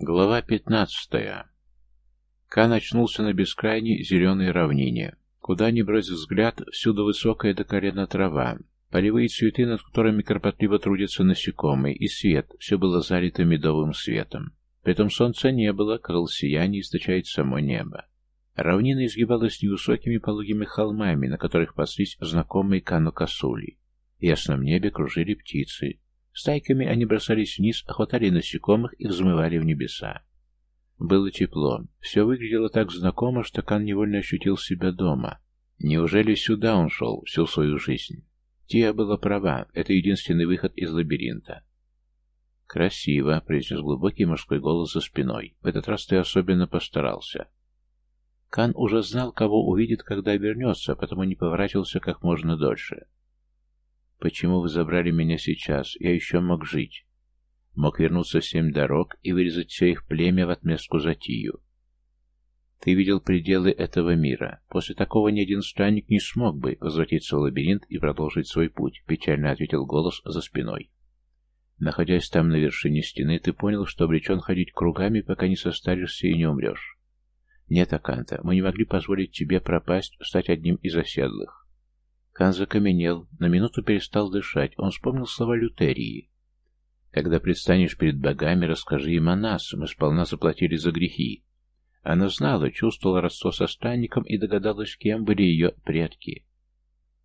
Глава пятнадцатая. Кан очнулся на бескрайней зеленой равнине. Куда ни бросит взгляд, всюду высокая до колена трава, полевые цветы, над которыми кропотливо трудятся насекомые, и свет, все было залито медовым светом. Притом солнца не было, крыл сияние источает само небо. Равнина изгибалась невысокими пологими холмами, на которых паслись знакомые Кану косули. В ясном небе кружили птицы, Стайками они бросались вниз, охватали насекомых и взмывали в небеса. Было тепло. Все выглядело так знакомо, что Кан невольно ощутил себя дома. Неужели сюда он шел всю свою жизнь? Тия была права, это единственный выход из лабиринта. «Красиво», — произнес глубокий мужской голос за спиной. «В этот раз ты особенно постарался». Кан уже знал, кого увидит, когда вернется, потому не поворачивался как можно дольше. Почему вы забрали меня сейчас? Я еще мог жить. Мог вернуться семь дорог и вырезать все их племя в отместку за Тию. Ты видел пределы этого мира. После такого ни один странник не смог бы возвратиться в лабиринт и продолжить свой путь, печально ответил голос за спиной. Находясь там на вершине стены, ты понял, что обречен ходить кругами, пока не состаришься и не умрешь. Нет, Аканта, мы не могли позволить тебе пропасть, стать одним из оседлых. Кан закаменел, на минуту перестал дышать. Он вспомнил слова Лютерии. «Когда предстанешь перед богами, расскажи им о нас. Мы сполна заплатили за грехи». Она знала, чувствовала родство со странником и догадалась, кем были ее предки.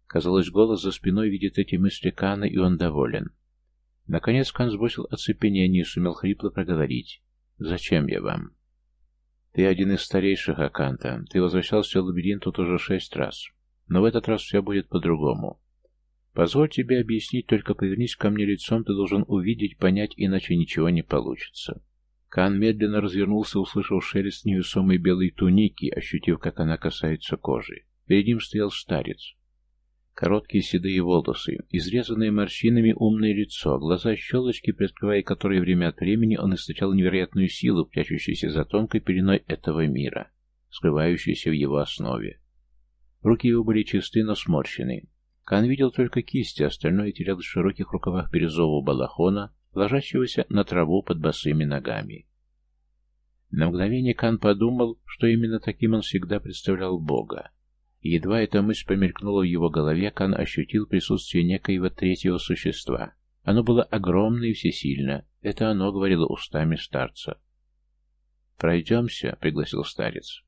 Казалось, голос за спиной видит эти мысли Кана, и он доволен. Наконец Кан сбросил оцепенение и сумел хрипло проговорить. «Зачем я вам?» «Ты один из старейших Аканта. Ты возвращался в лабиринт тут уже шесть раз. Но в этот раз все будет по-другому. Позволь тебе объяснить, только повернись ко мне лицом, ты должен увидеть, понять, иначе ничего не получится. Кан медленно развернулся, услышав шелест невесомой белой туники, ощутив, как она касается кожи. Перед ним стоял старец. Короткие седые волосы, изрезанное морщинами умное лицо, глаза щелочки, приоткрывая которые время от времени он источал невероятную силу, прячущуюся за тонкой пеленой этого мира, скрывающейся в его основе. Руки его были чисты, но сморщены. Кан видел только кисти, остальное терялось в широких рукавах бирюзового балахона, ложащегося на траву под босыми ногами. На мгновение Кан подумал, что именно таким он всегда представлял Бога. Едва эта мысль помелькнула в его голове, Кан ощутил присутствие некоего третьего существа. Оно было огромно и всесильно. Это оно говорило устами старца. «Пройдемся», — пригласил старец.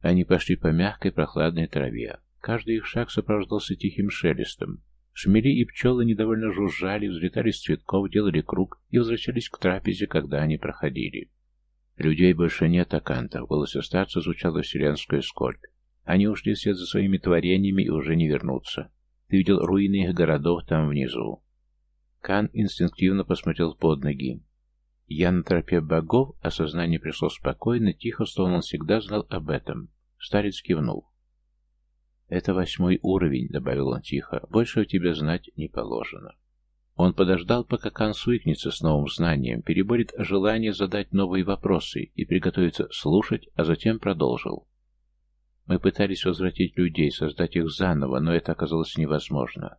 Они пошли по мягкой прохладной траве. Каждый их шаг сопровождался тихим шелестом. Шмели и пчелы недовольно жужжали, взлетали с цветков, делали круг и возвращались к трапезе, когда они проходили. «Людей больше нет, Аканта», — в голосе старца звучала вселенская скорбь. «Они ушли вслед за своими творениями и уже не вернутся. Ты видел руины их городов там внизу». Кан инстинктивно посмотрел под ноги. Я на тропе богов, осознание пришло спокойно, тихо, словно он всегда знал об этом. Старец кивнул. «Это восьмой уровень», — добавил он тихо. «Больше у тебя знать не положено». Он подождал, пока Кан свыкнется с новым знанием, переборет желание задать новые вопросы и приготовиться слушать, а затем продолжил. «Мы пытались возвратить людей, создать их заново, но это оказалось невозможно.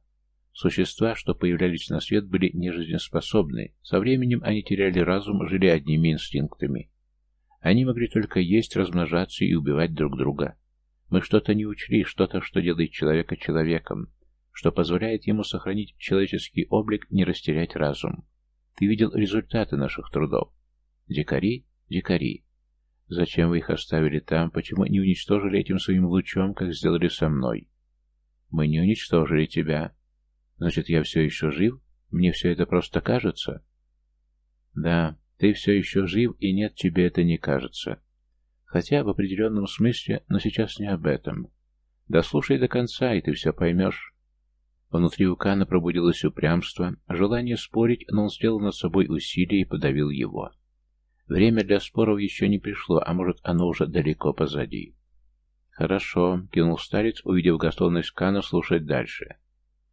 Существа, что появлялись на свет, были нежизнеспособны. Со временем они теряли разум, жили одними инстинктами. Они могли только есть, размножаться и убивать друг друга. Мы что-то не учли, что-то, что делает человека человеком, что позволяет ему сохранить человеческий облик, не растерять разум. Ты видел результаты наших трудов. Дикари? Дикари. Зачем вы их оставили там? Почему не уничтожили этим своим лучом, как сделали со мной? Мы не уничтожили тебя. Значит, я все еще жив? Мне все это просто кажется? Да, ты все еще жив, и нет, тебе это не кажется. Хотя в определенном смысле, но сейчас не об этом. Дослушай до конца, и ты все поймешь. Внутри у Кана пробудилось упрямство, желание спорить, но он сделал над собой усилие и подавил его. Время для споров еще не пришло, а может, оно уже далеко позади. «Хорошо», — кинул старец, увидев готовность Кана слушать дальше.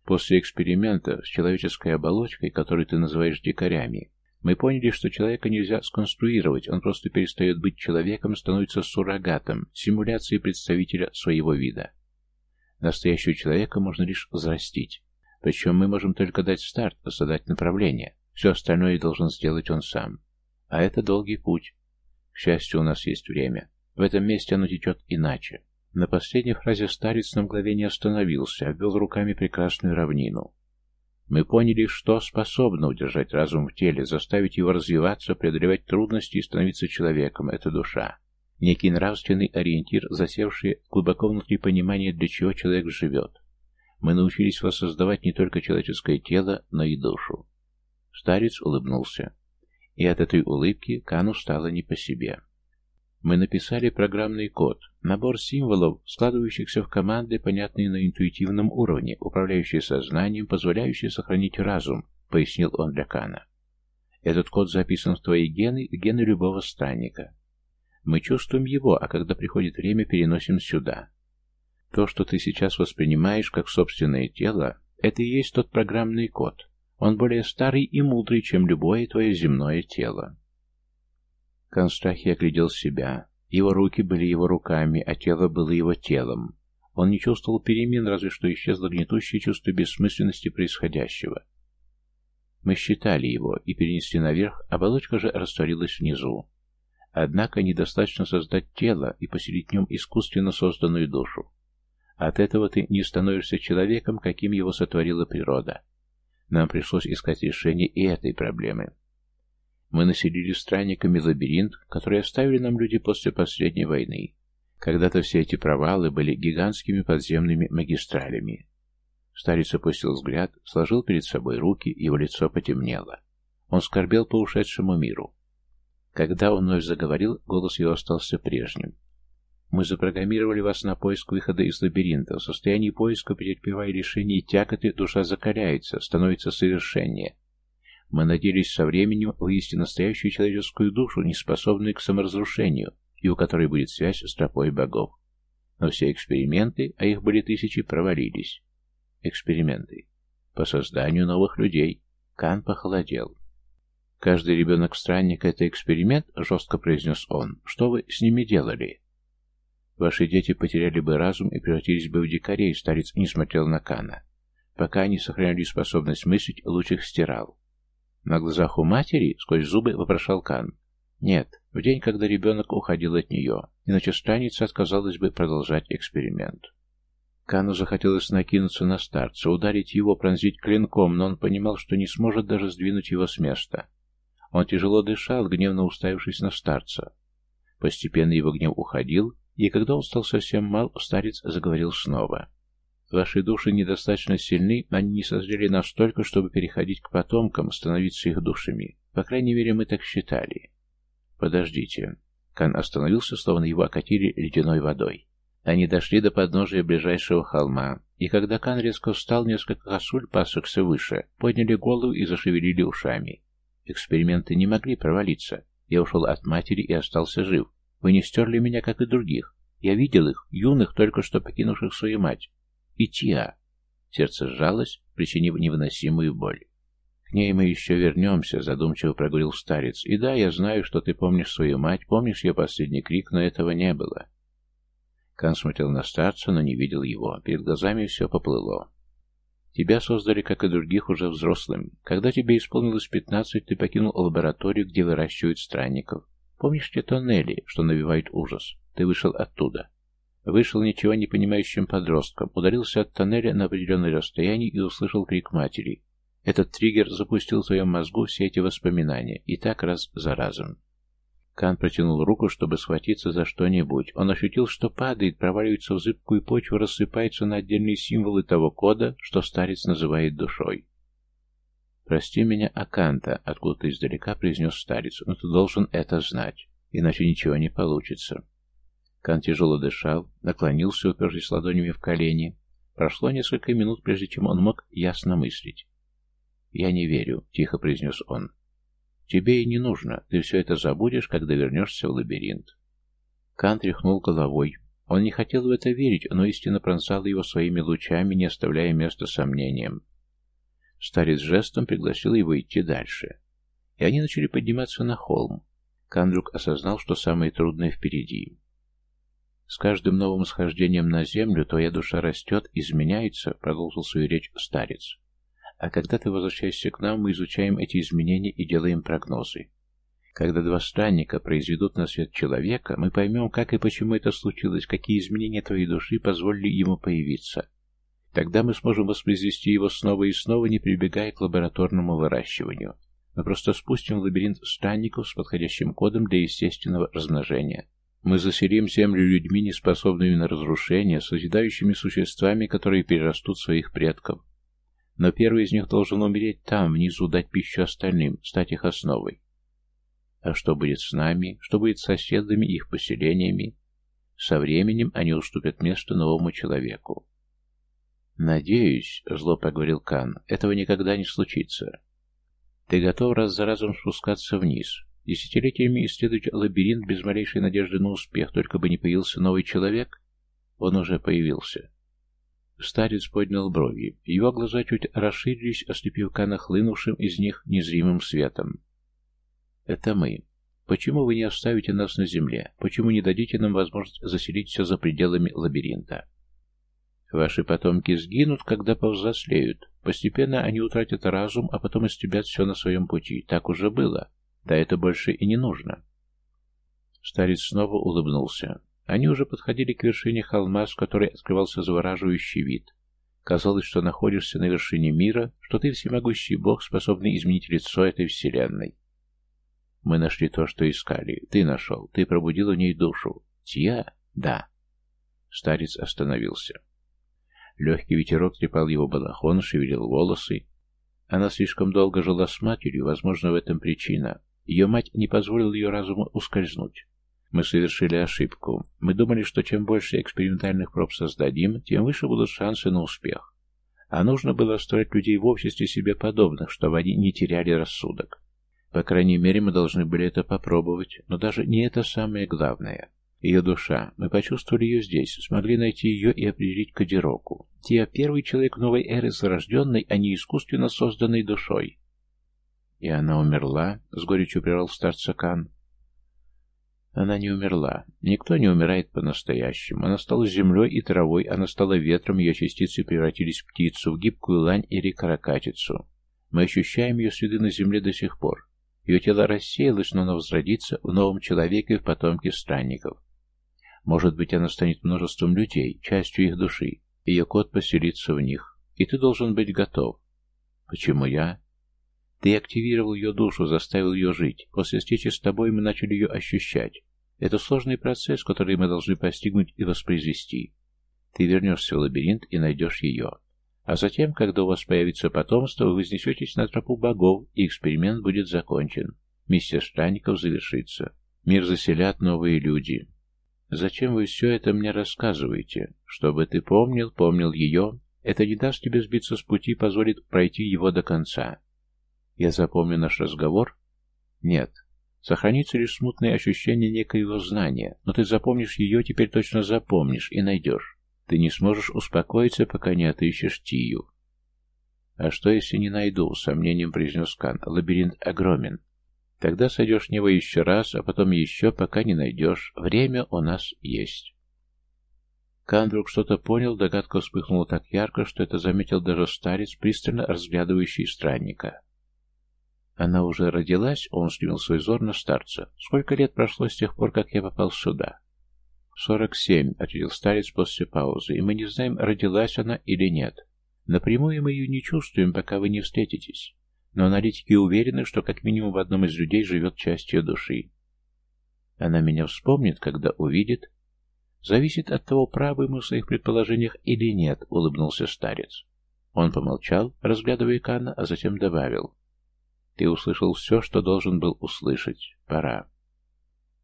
После эксперимента с человеческой оболочкой, которую ты называешь дикарями, мы поняли, что человека нельзя сконструировать, он просто перестает быть человеком, становится суррогатом, симуляцией представителя своего вида. Настоящего человека можно лишь взрастить. Причем мы можем только дать старт, задать направление. Все остальное должен сделать он сам. А это долгий путь. К счастью, у нас есть время. В этом месте оно течет иначе. На последней фразе старец на мгновение остановился, обвел руками прекрасную равнину. Мы поняли, что способно удержать разум в теле, заставить его развиваться, преодолевать трудности и становиться человеком. Это душа. Некий нравственный ориентир, засевший глубоко внутри понимания, для чего человек живет. Мы научились воссоздавать не только человеческое тело, но и душу. Старец улыбнулся. И от этой улыбки Кану стало не по себе. Мы написали программный код, набор символов, складывающихся в команды, понятные на интуитивном уровне, управляющие сознанием, позволяющие сохранить разум, пояснил он для Кана. Этот код записан в твои гены и гены любого странника. Мы чувствуем его, а когда приходит время, переносим сюда. То, что ты сейчас воспринимаешь как собственное тело, это и есть тот программный код. Он более старый и мудрый, чем любое твое земное тело. Констахи оглядел себя. Его руки были его руками, а тело было его телом. Он не чувствовал перемен, разве что исчезло гнетущее чувство бессмысленности происходящего. Мы считали его и перенесли наверх, оболочка же растворилась внизу. Однако недостаточно создать тело и поселить в нем искусственно созданную душу. От этого ты не становишься человеком, каким его сотворила природа. Нам пришлось искать решение и этой проблемы. Мы населили странниками лабиринт, который оставили нам люди после последней войны. Когда-то все эти провалы были гигантскими подземными магистралями. Старец опустил взгляд, сложил перед собой руки, его лицо потемнело. Он скорбел по ушедшему миру. Когда он вновь заговорил, голос его остался прежним. Мы запрограммировали вас на поиск выхода из лабиринта. В состоянии поиска, претерпевая решение тякоты, душа закаляется, становится совершеннее. Мы надеялись со временем вывести настоящую человеческую душу, не способную к саморазрушению, и у которой будет связь с тропой богов. Но все эксперименты, а их были тысячи, провалились. Эксперименты. По созданию новых людей. Кан похолодел. «Каждый ребенок-странник — это эксперимент?» — жестко произнес он. «Что вы с ними делали?» Ваши дети потеряли бы разум и превратились бы в дикарей, старец не смотрел на Кана. Пока они сохраняли способность мыслить, луч их стирал. На глазах у матери, сквозь зубы, вопрошал Кан. Нет, в день, когда ребенок уходил от нее, иначе страница отказалась бы продолжать эксперимент. Кану захотелось накинуться на старца, ударить его, пронзить клинком, но он понимал, что не сможет даже сдвинуть его с места. Он тяжело дышал, гневно уставившись на старца. Постепенно его гнев уходил, и когда он стал совсем мал, старец заговорил снова. «Ваши души недостаточно сильны, они не созрели настолько, чтобы переходить к потомкам, становиться их душами. По крайней мере, мы так считали». «Подождите». Кан остановился, словно его окатили ледяной водой. Они дошли до подножия ближайшего холма, и когда Кан резко встал, несколько косуль, пасокся выше, подняли голову и зашевелили ушами. Эксперименты не могли провалиться. Я ушел от матери и остался жив. Вы не стерли меня, как и других. Я видел их, юных, только что покинувших свою мать. И Тиа. Сердце сжалось, причинив невыносимую боль. К ней мы еще вернемся, задумчиво проговорил старец. И да, я знаю, что ты помнишь свою мать, помнишь ее последний крик, но этого не было. Кан смотрел на старца, но не видел его. Перед глазами все поплыло. Тебя создали, как и других, уже взрослым. Когда тебе исполнилось пятнадцать, ты покинул лабораторию, где выращивают странников. Помнишь те тоннели, что навевают ужас? Ты вышел оттуда. Вышел ничего не понимающим подростком, ударился от тоннеля на определенное расстояние и услышал крик матери. Этот триггер запустил в своем мозгу все эти воспоминания, и так раз за разом. Кан протянул руку, чтобы схватиться за что-нибудь. Он ощутил, что падает, проваливается в зыбкую почву, рассыпается на отдельные символы того кода, что старец называет душой. «Прости меня, Аканта», — откуда-то издалека произнес старец, — «но ты должен это знать, иначе ничего не получится». Кан тяжело дышал, наклонился, упершись ладонями в колени. Прошло несколько минут, прежде чем он мог ясно мыслить. «Я не верю», — тихо произнес он. «Тебе и не нужно. Ты все это забудешь, когда вернешься в лабиринт». Кан тряхнул головой. Он не хотел в это верить, но истина пронзала его своими лучами, не оставляя места сомнениям. Старец жестом пригласил его идти дальше. И они начали подниматься на холм. Кандрук осознал, что самое трудное впереди. «С каждым новым схождением на землю твоя душа растет, изменяется», — продолжил свою речь старец. «А когда ты возвращаешься к нам, мы изучаем эти изменения и делаем прогнозы. Когда два странника произведут на свет человека, мы поймем, как и почему это случилось, какие изменения твоей души позволили ему появиться. Тогда мы сможем воспроизвести его снова и снова, не прибегая к лабораторному выращиванию. Мы просто спустим в лабиринт странников с подходящим кодом для естественного размножения. Мы заселим землю людьми, неспособными на разрушение, созидающими существами, которые перерастут своих предков. Но первый из них должен умереть там, внизу, дать пищу остальным, стать их основой. А что будет с нами? Что будет с соседами и их поселениями? Со временем они уступят место новому человеку. «Надеюсь», — зло проговорил Кан, — «этого никогда не случится. Ты готов раз за разом спускаться вниз, Десятилетиями исследовать лабиринт без малейшей надежды на успех, только бы не появился новый человек? Он уже появился. Старец поднял брови. Его глаза чуть расширились, ослепив Кана хлынувшим из них незримым светом. «Это мы. Почему вы не оставите нас на земле? Почему не дадите нам возможность заселить все за пределами лабиринта?» Ваши потомки сгинут, когда повзрослеют. Постепенно они утратят разум, а потом истребят все на своем пути. Так уже было. Да это больше и не нужно. Старец снова улыбнулся. Они уже подходили к вершине холма, с которой открывался завораживающий вид. Казалось, что находишься на вершине мира, что ты всемогущий бог, способный изменить лицо этой вселенной. Мы нашли то, что искали. Ты нашел. Ты пробудил в ней душу. Тья? Да. Старец остановился. Легкий ветерок трепал его балахон, шевелил волосы. Она слишком долго жила с матерью, возможно, в этом причина. Ее мать не позволила ее разуму ускользнуть. Мы совершили ошибку. Мы думали, что чем больше экспериментальных проб создадим, тем выше будут шансы на успех. А нужно было строить людей в обществе себе подобных, чтобы они не теряли рассудок. По крайней мере, мы должны были это попробовать, но даже не это самое главное. Ее душа. Мы почувствовали ее здесь, смогли найти ее и определить кодировку. Тия – первый человек новой эры с рожденной, а не искусственно созданной душой. «И она умерла?» — с горечью прервал старца Кан. Она не умерла. Никто не умирает по-настоящему. Она стала землей и травой, она стала ветром, ее частицы превратились в птицу, в гибкую лань или каракатицу. Мы ощущаем ее следы на земле до сих пор. Ее тело рассеялось, но она возродится в новом человеке, в потомке странников. Может быть, она станет множеством людей, частью их души. Ее кот поселится в них. И ты должен быть готов. Почему я? Ты активировал ее душу, заставил ее жить. После встречи с тобой мы начали ее ощущать. Это сложный процесс, который мы должны постигнуть и воспроизвести. Ты вернешься в лабиринт и найдешь ее. А затем, когда у вас появится потомство, вы вознесетесь на тропу богов, и эксперимент будет закончен. Миссия странников завершится. Мир заселят новые люди. Зачем вы все это мне рассказываете? Чтобы ты помнил, помнил ее. Это не даст тебе сбиться с пути, позволит пройти его до конца. Я запомню наш разговор? Нет. Сохранится лишь смутное ощущение некоего знания, но ты запомнишь ее, теперь точно запомнишь и найдешь. Ты не сможешь успокоиться, пока не отыщешь Тию. А что, если не найду? С сомнением произнес Кан. Лабиринт огромен. Тогда сойдешь в него еще раз, а потом еще, пока не найдешь. Время у нас есть. Кан вдруг что-то понял, догадка вспыхнула так ярко, что это заметил даже старец, пристально разглядывающий странника. Она уже родилась, он устремил свой взор на старца. Сколько лет прошло с тех пор, как я попал сюда? «Сорок семь», — ответил старец после паузы, — «и мы не знаем, родилась она или нет. Напрямую мы ее не чувствуем, пока вы не встретитесь. Но аналитики уверены, что как минимум в одном из людей живет часть ее души. Она меня вспомнит, когда увидит. Зависит от того, правы мы в своих предположениях или нет, — улыбнулся старец. Он помолчал, разглядывая Кана, а затем добавил. Ты услышал все, что должен был услышать. Пора.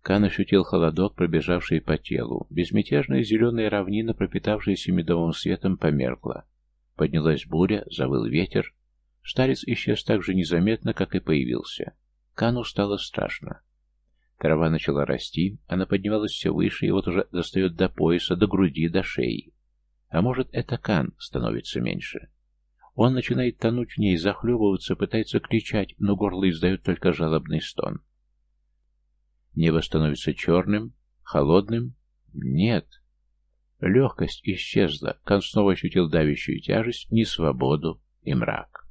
Кан ощутил холодок, пробежавший по телу. Безмятежная зеленая равнина, пропитавшаяся медовым светом, померкла. Поднялась буря, завыл ветер. Старец исчез так же незаметно, как и появился. Кану стало страшно. Трава начала расти, она поднималась все выше, и вот уже достает до пояса, до груди, до шеи. А может, это Кан становится меньше. Он начинает тонуть в ней, захлебываться, пытается кричать, но горло издает только жалобный стон. Небо становится черным, холодным. Нет. Легкость исчезла. Кан снова ощутил давящую тяжесть, несвободу и мрак.